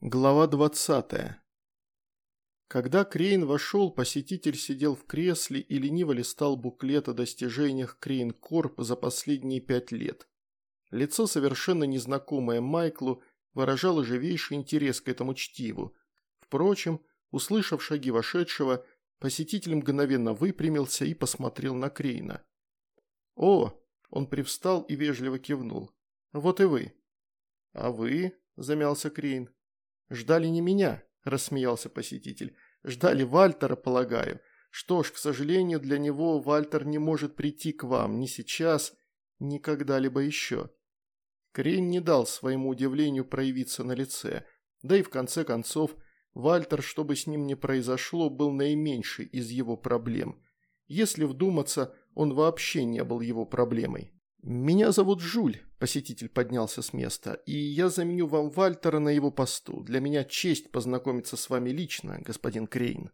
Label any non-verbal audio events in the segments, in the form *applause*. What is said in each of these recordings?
Глава 20. Когда Крейн вошел, посетитель сидел в кресле и лениво листал буклет о достижениях Крейн Корп за последние пять лет. Лицо, совершенно незнакомое Майклу, выражало живейший интерес к этому чтиву. Впрочем, услышав шаги вошедшего, посетитель мгновенно выпрямился и посмотрел на Крейна. «О!» – он привстал и вежливо кивнул. «Вот и вы». «А вы?» – замялся Крейн. «Ждали не меня», – рассмеялся посетитель. «Ждали Вальтера, полагаю. Что ж, к сожалению, для него Вальтер не может прийти к вам ни сейчас, ни когда-либо еще». Крейн не дал своему удивлению проявиться на лице. Да и в конце концов, Вальтер, что бы с ним ни произошло, был наименьший из его проблем. Если вдуматься, он вообще не был его проблемой. «Меня зовут Жуль», – посетитель поднялся с места, – «и я заменю вам Вальтера на его посту. Для меня честь познакомиться с вами лично, господин Крейн».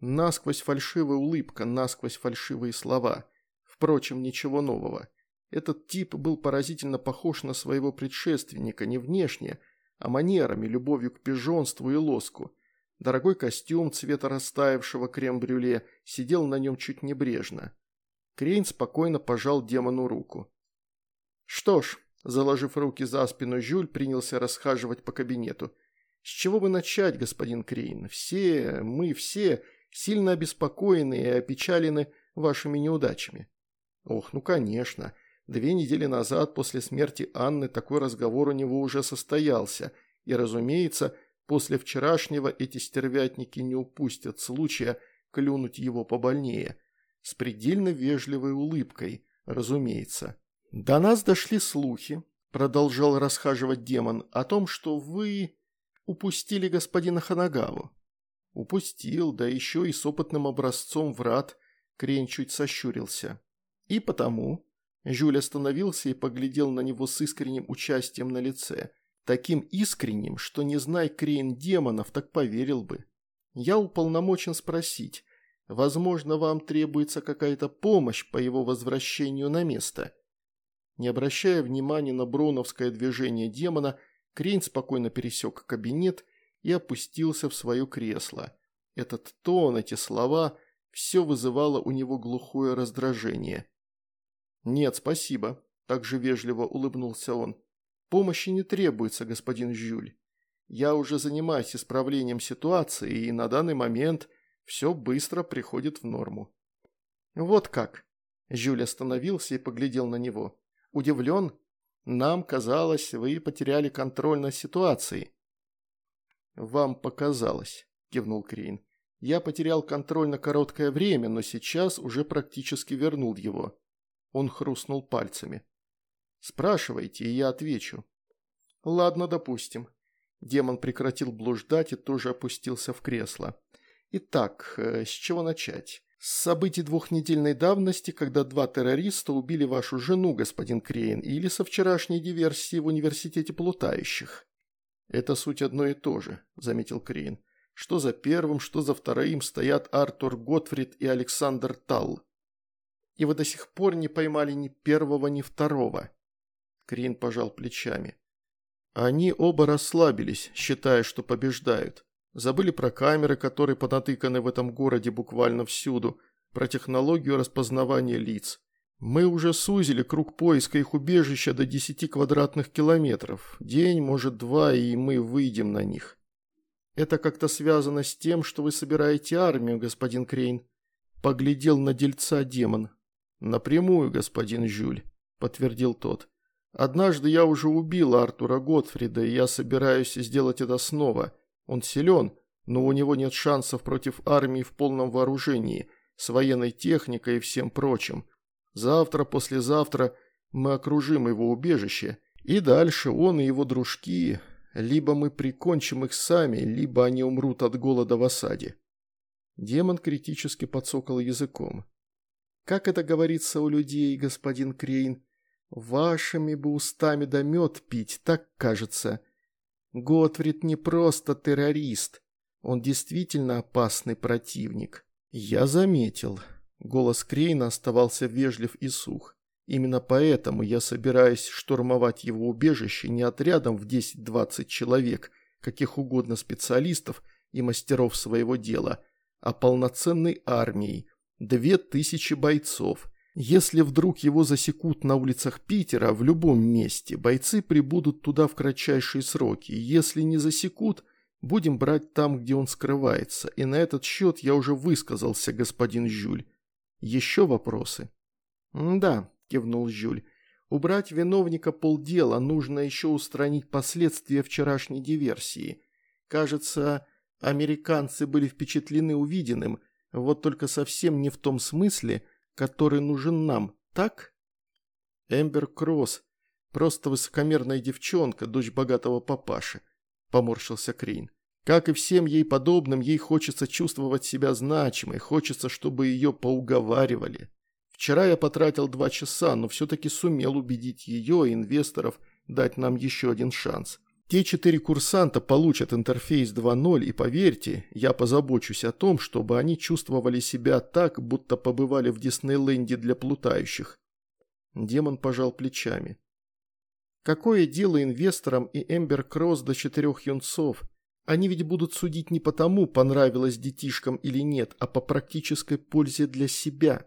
Насквозь фальшивая улыбка, насквозь фальшивые слова. Впрочем, ничего нового. Этот тип был поразительно похож на своего предшественника не внешне, а манерами, любовью к пижонству и лоску. Дорогой костюм цвета растаявшего крем-брюле сидел на нем чуть небрежно. Крейн спокойно пожал демону руку. «Что ж», – заложив руки за спину, Жюль принялся расхаживать по кабинету. «С чего бы начать, господин Крейн? Все, мы все сильно обеспокоены и опечалены вашими неудачами». «Ох, ну конечно. Две недели назад, после смерти Анны, такой разговор у него уже состоялся. И, разумеется, после вчерашнего эти стервятники не упустят случая клюнуть его побольнее. С предельно вежливой улыбкой, разумеется». «До нас дошли слухи», – продолжал расхаживать демон, – «о том, что вы упустили господина Ханагаву». «Упустил, да еще и с опытным образцом врат», – Крень чуть сощурился. «И потому...» Жюль остановился и поглядел на него с искренним участием на лице. Таким искренним, что не знай Крейн демонов, так поверил бы. «Я уполномочен спросить, возможно, вам требуется какая-то помощь по его возвращению на место?» Не обращая внимания на броновское движение демона, Крейн спокойно пересек кабинет и опустился в свое кресло. Этот тон, эти слова – все вызывало у него глухое раздражение. «Нет, спасибо», – также вежливо улыбнулся он. «Помощи не требуется, господин Жюль. Я уже занимаюсь исправлением ситуации, и на данный момент все быстро приходит в норму». «Вот как?» – Жюль остановился и поглядел на него удивлен. Нам казалось, вы потеряли контроль над ситуацией». «Вам показалось», – кивнул Крейн. «Я потерял контроль на короткое время, но сейчас уже практически вернул его». Он хрустнул пальцами. «Спрашивайте, и я отвечу». «Ладно, допустим». Демон прекратил блуждать и тоже опустился в кресло. «Итак, э, с чего начать? С событий двухнедельной давности, когда два террориста убили вашу жену, господин Крейн, или со вчерашней диверсии в университете плутающих. Это суть одно и то же, заметил Крейн. Что за первым, что за вторым стоят Артур Готфрид и Александр Талл. И вы до сих пор не поймали ни первого, ни второго. Крейн пожал плечами. Они оба расслабились, считая, что побеждают. Забыли про камеры, которые понатыканы в этом городе буквально всюду, про технологию распознавания лиц. Мы уже сузили круг поиска их убежища до 10 квадратных километров. День, может, два, и мы выйдем на них. Это как-то связано с тем, что вы собираете армию, господин Крейн. Поглядел на дельца демон. Напрямую, господин Жюль, подтвердил тот. Однажды я уже убил Артура Готфрида, и я собираюсь сделать это снова – он силен, но у него нет шансов против армии в полном вооружении, с военной техникой и всем прочим. Завтра, послезавтра мы окружим его убежище, и дальше он и его дружки, либо мы прикончим их сами, либо они умрут от голода в осаде. Демон критически подсокал языком. «Как это говорится у людей, господин Крейн? Вашими бы устами да мед пить, так кажется. Готфрид не просто террорист. Он действительно опасный противник. Я заметил. Голос Крейна оставался вежлив и сух. Именно поэтому я собираюсь штурмовать его убежище не отрядом в 10-20 человек, каких угодно специалистов и мастеров своего дела, а полноценной армией, две тысячи бойцов. Если вдруг его засекут на улицах Питера, в любом месте, бойцы прибудут туда в кратчайшие сроки. Если не засекут, будем брать там, где он скрывается. И на этот счет я уже высказался, господин Жюль. Еще вопросы? «Да», – кивнул Жюль. «Убрать виновника полдела, нужно еще устранить последствия вчерашней диверсии. Кажется, американцы были впечатлены увиденным, вот только совсем не в том смысле, который нужен нам, так?» «Эмбер Кросс, просто высокомерная девчонка, дочь богатого папаши», – поморщился Крейн. Как и всем ей подобным, ей хочется чувствовать себя значимой, хочется, чтобы ее поуговаривали. Вчера я потратил два часа, но все-таки сумел убедить ее и инвесторов дать нам еще один шанс. Те четыре курсанта получат интерфейс 2.0 и поверьте, я позабочусь о том, чтобы они чувствовали себя так, будто побывали в Диснейленде для плутающих. Демон пожал плечами. Какое дело инвесторам и Эмбер Кросс до четырех юнцов? Они ведь будут судить не потому, понравилось детишкам или нет, а по практической пользе для себя.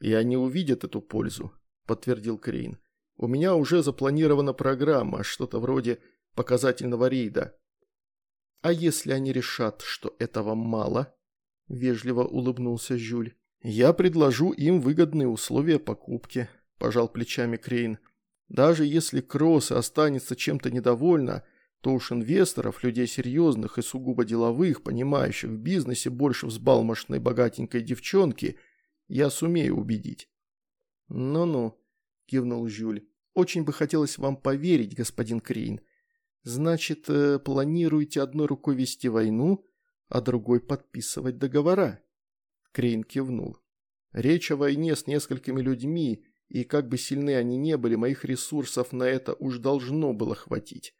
«И они увидят эту пользу», – подтвердил Крейн. «У меня уже запланирована программа, что-то вроде показательного рейда». «А если они решат, что этого мало?» – вежливо улыбнулся Жюль. «Я предложу им выгодные условия покупки», – пожал плечами Крейн. «Даже если Кросс останется чем-то недовольна, то уж инвесторов, людей серьезных и сугубо деловых, понимающих в бизнесе больше взбалмошной богатенькой девчонки – я сумею убедить». «Ну-ну», – кивнул Жюль. «Очень бы хотелось вам поверить, господин Крейн. Значит, э, планируете одной рукой вести войну, а другой подписывать договора?» Крейн кивнул. «Речь о войне с несколькими людьми, и как бы сильны они не были, моих ресурсов на это уж должно было хватить.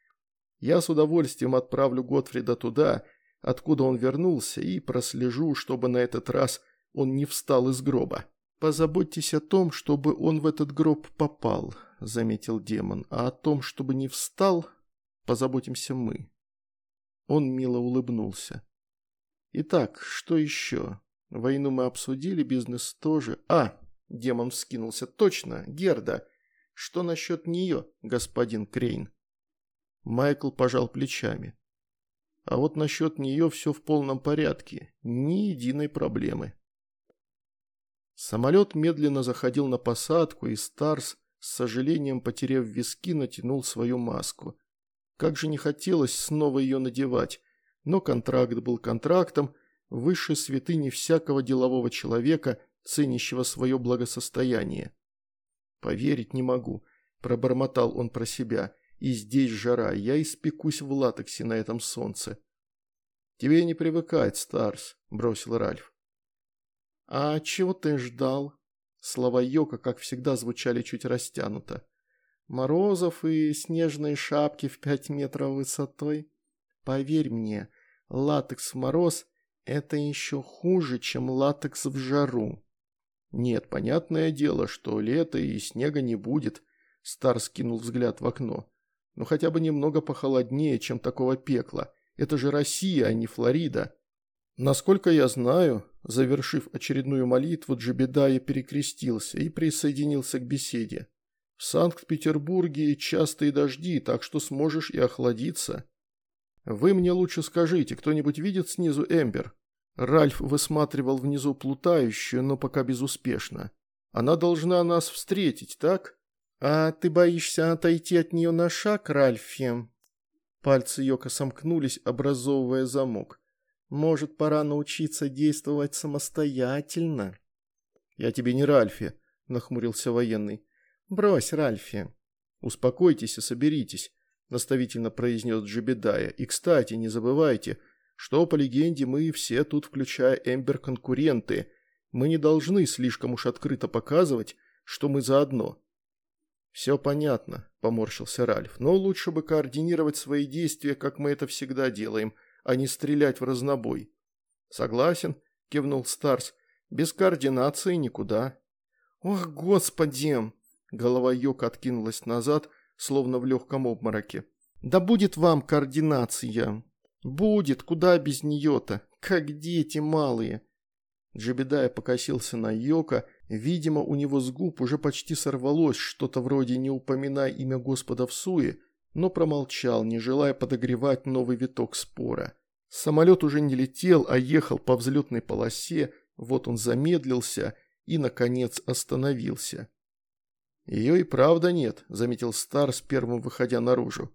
Я с удовольствием отправлю Готфрида туда, откуда он вернулся, и прослежу, чтобы на этот раз он не встал из гроба. «Позаботьтесь о том, чтобы он в этот гроб попал», – заметил демон, – «а о том, чтобы не встал, позаботимся мы». Он мило улыбнулся. «Итак, что еще? Войну мы обсудили, бизнес тоже. А!» – демон вскинулся. «Точно, Герда. Что насчет нее, господин Крейн?» Майкл пожал плечами. «А вот насчет нее все в полном порядке. Ни единой проблемы». Самолет медленно заходил на посадку, и Старс, с сожалением потеряв виски, натянул свою маску. Как же не хотелось снова ее надевать, но контракт был контрактом, высшей святыни всякого делового человека, ценящего свое благосостояние. «Поверить не могу», – пробормотал он про себя, – «и здесь жара, я испекусь в латексе на этом солнце». «Тебе не привыкать, Старс», – бросил Ральф. «А чего ты ждал?» Слова Йока, как всегда, звучали чуть растянуто. «Морозов и снежные шапки в пять метров высотой? Поверь мне, латекс в мороз – это еще хуже, чем латекс в жару». «Нет, понятное дело, что лето и снега не будет», – Стар скинул взгляд в окно. «Но хотя бы немного похолоднее, чем такого пекла. Это же Россия, а не Флорида». Насколько я знаю, завершив очередную молитву, Джебедая перекрестился и присоединился к беседе. В Санкт-Петербурге частые дожди, так что сможешь и охладиться. Вы мне лучше скажите, кто-нибудь видит снизу Эмбер? Ральф высматривал внизу плутающую, но пока безуспешно. Она должна нас встретить, так? А ты боишься отойти от нее на шаг, Ральфи? Пальцы Йока сомкнулись, образовывая замок. Может, пора научиться действовать самостоятельно?» «Я тебе не Ральфи», – нахмурился военный. «Брось, Ральфи». «Успокойтесь и соберитесь», – наставительно произнес Джебедая. «И, кстати, не забывайте, что, по легенде, мы все тут, включая Эмбер, конкуренты. Мы не должны слишком уж открыто показывать, что мы заодно». «Все понятно», – поморщился Ральф, – «но лучше бы координировать свои действия, как мы это всегда делаем – а не стрелять в разнобой. Согласен, кивнул Старс. Без координации никуда. Ох, господи! Голова Йока откинулась назад, словно в легком обмороке. Да будет вам координация. Будет, куда без нее-то, как дети малые. Джебедая покосился на Йока, видимо, у него с губ уже почти сорвалось что-то вроде «не упоминай имя Господа в суе», но промолчал, не желая подогревать новый виток спора. Самолет уже не летел, а ехал по взлетной полосе, вот он замедлился и, наконец, остановился. «Ее и правда нет», – заметил Старс, первым выходя наружу.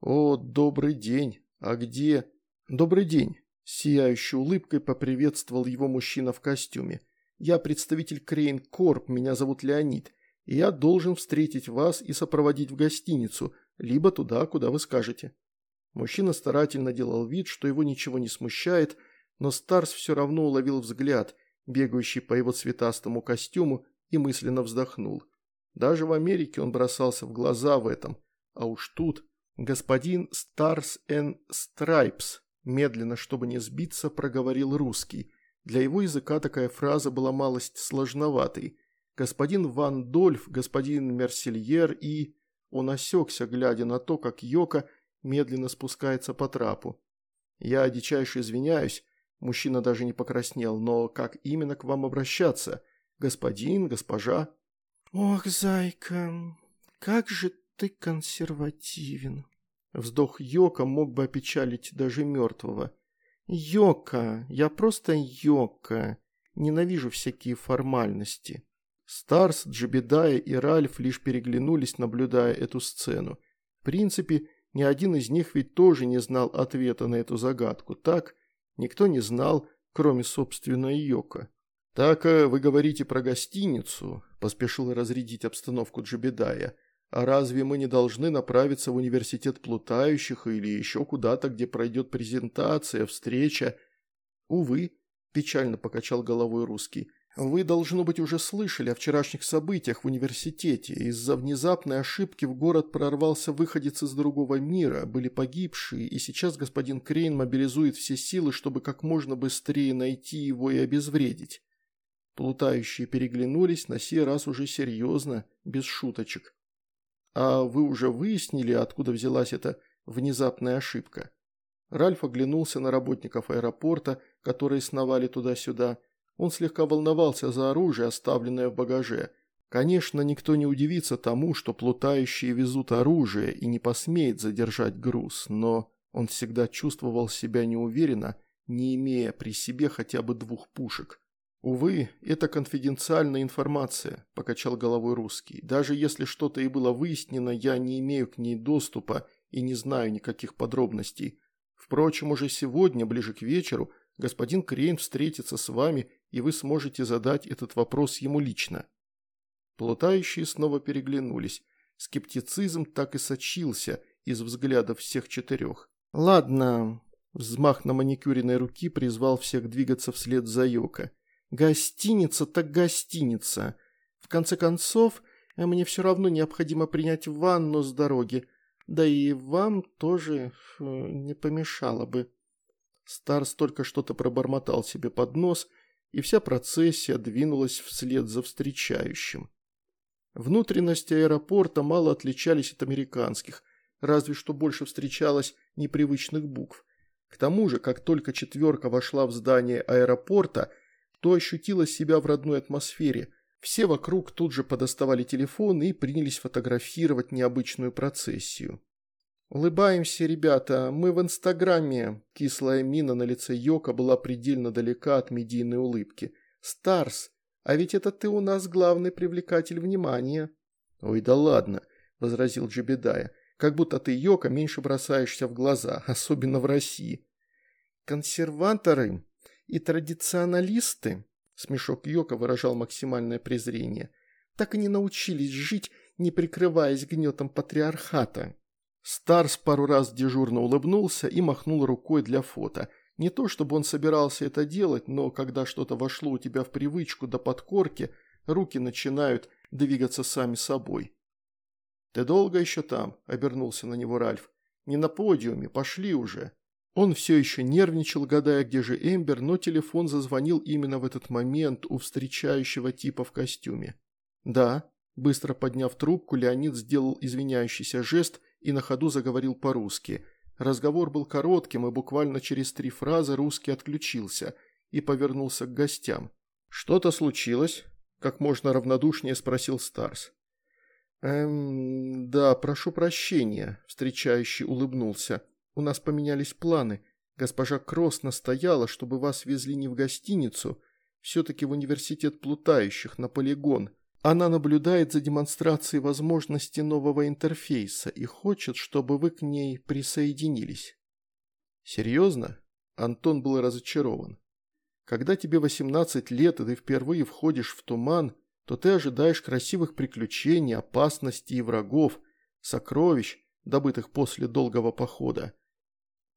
«О, добрый день! А где?» «Добрый день!» – сияющей улыбкой поприветствовал его мужчина в костюме. «Я представитель Крейн Корп, меня зовут Леонид, и я должен встретить вас и сопроводить в гостиницу, либо туда, куда вы скажете». Мужчина старательно делал вид, что его ничего не смущает, но Старс все равно уловил взгляд, бегающий по его цветастому костюму, и мысленно вздохнул. Даже в Америке он бросался в глаза в этом, а уж тут господин Stars and Stripes, медленно, чтобы не сбиться, проговорил русский. Для его языка такая фраза была малость сложноватой. Господин Ван Дольф, господин Мерсельер и... Он осекся, глядя на то, как Йока медленно спускается по трапу. «Я дичайше извиняюсь», мужчина даже не покраснел, «но как именно к вам обращаться? Господин, госпожа?» «Ох, зайка, как же ты консервативен!» Вздох Йока мог бы опечалить даже мертвого. «Йока, я просто Йока. Ненавижу всякие формальности». Старс, Джебедая и Ральф лишь переглянулись, наблюдая эту сцену. В принципе, ни один из них ведь тоже не знал ответа на эту загадку, так? Никто не знал, кроме собственной Йока. «Так э, вы говорите про гостиницу», – поспешил разрядить обстановку Джебедая. «А разве мы не должны направиться в университет плутающих или еще куда-то, где пройдет презентация, встреча?» «Увы», – печально покачал головой русский. «Вы, должно быть, уже слышали о вчерашних событиях в университете. Из-за внезапной ошибки в город прорвался выходец из другого мира, были погибшие, и сейчас господин Крейн мобилизует все силы, чтобы как можно быстрее найти его и обезвредить». Плутающие переглянулись, на сей раз уже серьезно, без шуточек. «А вы уже выяснили, откуда взялась эта внезапная ошибка?» Ральф оглянулся на работников аэропорта, которые сновали туда-сюда. Он слегка волновался за оружие, оставленное в багаже. Конечно, никто не удивится тому, что плутающие везут оружие и не посмеет задержать груз, но он всегда чувствовал себя неуверенно, не имея при себе хотя бы двух пушек. «Увы, это конфиденциальная информация», – покачал головой русский. «Даже если что-то и было выяснено, я не имею к ней доступа и не знаю никаких подробностей. Впрочем, уже сегодня, ближе к вечеру, господин Крейн встретится с вами, и вы сможете задать этот вопрос ему лично». Плутающие снова переглянулись. Скептицизм так и сочился из взглядов всех четырех. «Ладно», – взмах на маникюренной руки призвал всех двигаться вслед за Йоко. Гостиница так гостиница. В конце концов, мне все равно необходимо принять ванну с дороги. Да и вам тоже э, не помешало бы. Старс только что-то пробормотал себе под нос, и вся процессия двинулась вслед за встречающим. Внутренности аэропорта мало отличались от американских, разве что больше встречалось непривычных букв. К тому же, как только четверка вошла в здание аэропорта – то ощутила себя в родной атмосфере. Все вокруг тут же подоставали телефоны и принялись фотографировать необычную процессию. «Улыбаемся, ребята, мы в Инстаграме». Кислая мина на лице Йока была предельно далека от медийной улыбки. «Старс, а ведь это ты у нас главный привлекатель внимания». «Ой, да ладно», – возразил Джебедая. «Как будто ты, Йока, меньше бросаешься в глаза, *laughs* особенно в России». «Консерваторы и традиционалисты, смешок Йока выражал максимальное презрение, так и не научились жить, не прикрываясь гнетом патриархата. Старс пару раз дежурно улыбнулся и махнул рукой для фото. Не то чтобы он собирался это делать, но когда что-то вошло у тебя в привычку до подкорки, руки начинают двигаться сами собой. «Ты долго еще там?» – обернулся на него Ральф. «Не на подиуме, пошли уже». Он все еще нервничал, гадая, где же Эмбер, но телефон зазвонил именно в этот момент у встречающего типа в костюме. «Да», – быстро подняв трубку, Леонид сделал извиняющийся жест и на ходу заговорил по-русски. Разговор был коротким, и буквально через три фразы русский отключился и повернулся к гостям. «Что-то случилось?» – как можно равнодушнее спросил Старс. «Эм, да, прошу прощения», – встречающий улыбнулся. «У нас поменялись планы. Госпожа Кросс настояла, чтобы вас везли не в гостиницу, все-таки в университет плутающих, на полигон. Она наблюдает за демонстрацией возможности нового интерфейса и хочет, чтобы вы к ней присоединились». «Серьезно?» Антон был разочарован. «Когда тебе 18 лет, и ты впервые входишь в туман, то ты ожидаешь красивых приключений, опасностей и врагов, сокровищ, добытых после долгого похода.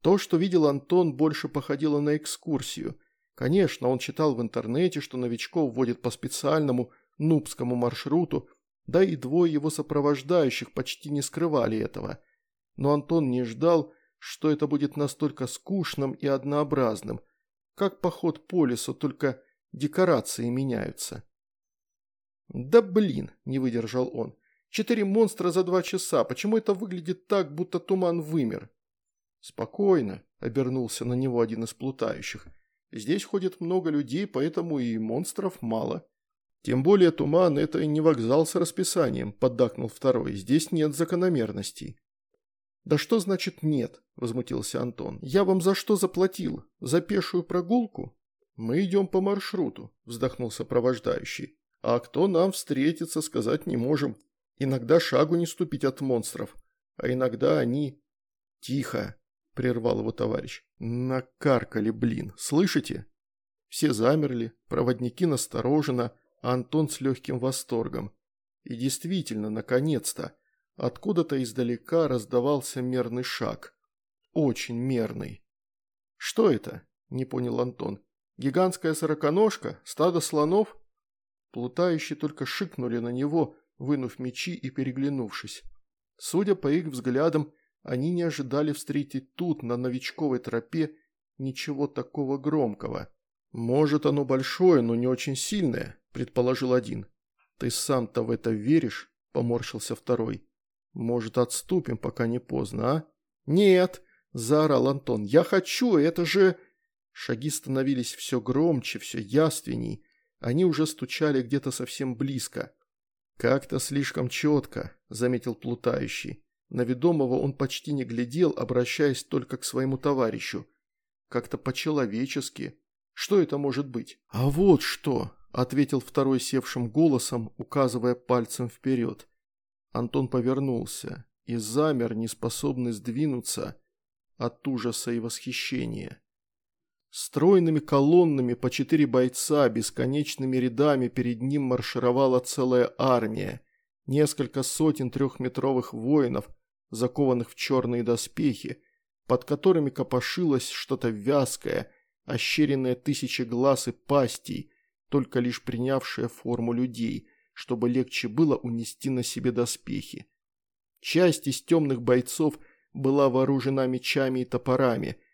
То, что видел Антон, больше походило на экскурсию. Конечно, он читал в интернете, что новичков вводят по специальному нубскому маршруту, да и двое его сопровождающих почти не скрывали этого. Но Антон не ждал, что это будет настолько скучным и однообразным, как поход по лесу, только декорации меняются. «Да блин!» – не выдержал он. «Четыре монстра за два часа. Почему это выглядит так, будто туман вымер?» «Спокойно», – обернулся на него один из плутающих. «Здесь ходит много людей, поэтому и монстров мало». «Тем более туман – это не вокзал с расписанием», – поддакнул второй. «Здесь нет закономерностей». «Да что значит нет?» – возмутился Антон. «Я вам за что заплатил? За пешую прогулку?» «Мы идем по маршруту», – вздохнул сопровождающий. А кто нам встретится, сказать не можем. Иногда шагу не ступить от монстров, а иногда они... Тихо, прервал его товарищ. Накаркали, блин, слышите? Все замерли, проводники настороженно, Антон с легким восторгом. И действительно, наконец-то, откуда-то издалека раздавался мерный шаг. Очень мерный. «Что это?» – не понял Антон. «Гигантская сороконожка? Стадо слонов?» Плутающие только шикнули на него, вынув мечи и переглянувшись. Судя по их взглядам, они не ожидали встретить тут, на новичковой тропе, ничего такого громкого. «Может, оно большое, но не очень сильное», – предположил один. «Ты сам-то в это веришь?» – поморщился второй. «Может, отступим, пока не поздно, а?» «Нет!» – заорал Антон. «Я хочу, это же...» Шаги становились все громче, все яственней. Они уже стучали где-то совсем близко. «Как-то слишком четко», – заметил плутающий. На ведомого он почти не глядел, обращаясь только к своему товарищу. Как-то по-человечески. Что это может быть? «А вот что!» – ответил второй севшим голосом, указывая пальцем вперед. Антон повернулся и замер, неспособный сдвинуться от ужаса и восхищения. Стройными колоннами по четыре бойца, бесконечными рядами перед ним маршировала целая армия. Несколько сотен трехметровых воинов, закованных в черные доспехи, под которыми копошилось что-то вязкое, ощеренное тысячи глаз и пастей, только лишь принявшее форму людей, чтобы легче было унести на себе доспехи. Часть из темных бойцов была вооружена мечами и топорами –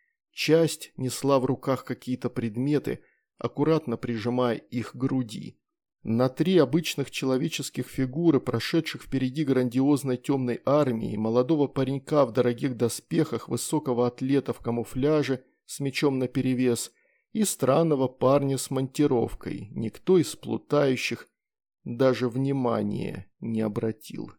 Часть несла в руках какие-то предметы, аккуратно прижимая их к груди. На три обычных человеческих фигуры, прошедших впереди грандиозной темной армии, молодого паренька в дорогих доспехах, высокого атлета в камуфляже с мечом наперевес и странного парня с монтировкой, никто из плутающих даже внимания не обратил.